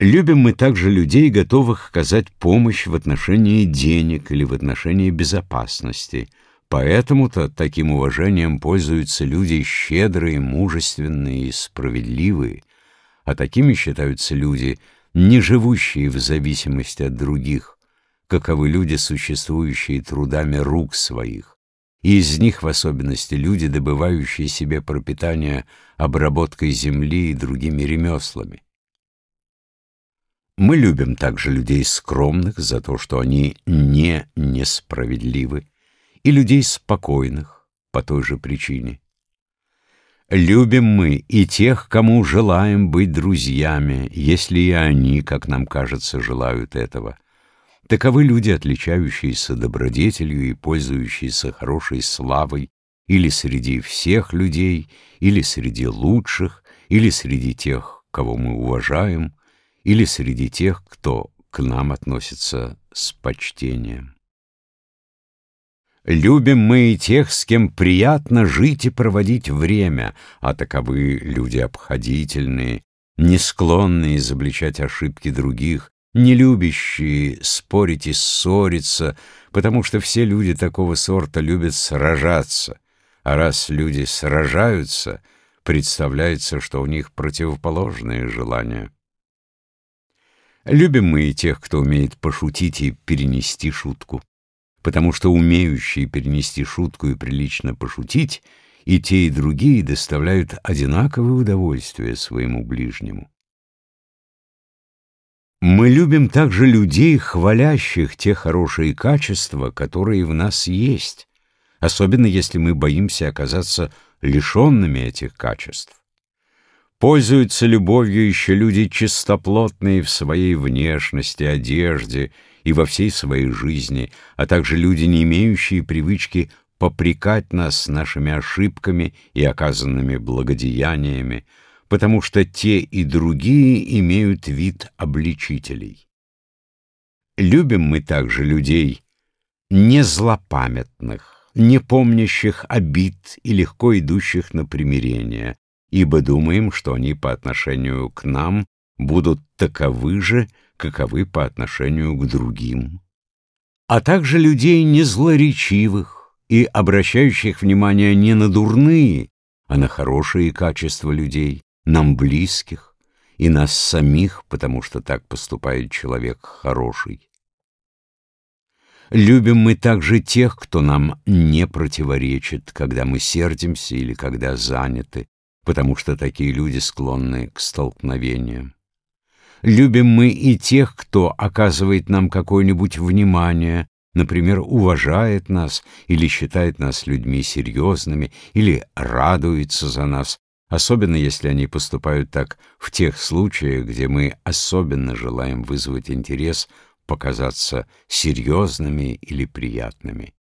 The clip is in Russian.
Любим мы также людей, готовых оказать помощь в отношении денег или в отношении безопасности. Поэтому-то таким уважением пользуются люди щедрые, мужественные и справедливые, а такими считаются люди, не живущие в зависимости от других, каковы люди, существующие трудами рук своих, и из них в особенности люди, добывающие себе пропитание обработкой земли и другими ремеслами. Мы любим также людей скромных за то, что они не несправедливы, и людей спокойных по той же причине. Любим мы и тех, кому желаем быть друзьями, если и они, как нам кажется, желают этого. Таковы люди, отличающиеся добродетелью и пользующиеся хорошей славой или среди всех людей, или среди лучших, или среди тех, кого мы уважаем, или среди тех, кто к нам относится с почтением. Любим мы и тех, с кем приятно жить и проводить время, а таковы люди обходительные, не склонные изобличать ошибки других, не любящие спорить и ссориться, потому что все люди такого сорта любят сражаться, а раз люди сражаются, представляется, что у них противоположные желания. Любим мы и тех, кто умеет пошутить и перенести шутку, потому что умеющие перенести шутку и прилично пошутить, и те, и другие доставляют одинаковое удовольствие своему ближнему. Мы любим также людей, хвалящих те хорошие качества, которые в нас есть, особенно если мы боимся оказаться лишенными этих качеств. Пользуются любовью еще люди чистоплотные в своей внешности, одежде и во всей своей жизни, а также люди, не имеющие привычки попрекать нас нашими ошибками и оказанными благодеяниями, потому что те и другие имеют вид обличителей. Любим мы также людей не злопамятных, не помнящих обид и легко идущих на примирение, ибо думаем, что они по отношению к нам будут таковы же, каковы по отношению к другим. А также людей незлоречивых и обращающих внимание не на дурные, а на хорошие качества людей, нам близких и нас самих, потому что так поступает человек хороший. Любим мы также тех, кто нам не противоречит, когда мы сердимся или когда заняты, потому что такие люди склонны к столкновениям. Любим мы и тех, кто оказывает нам какое-нибудь внимание, например, уважает нас или считает нас людьми серьезными, или радуется за нас, особенно если они поступают так в тех случаях, где мы особенно желаем вызвать интерес, показаться серьезными или приятными.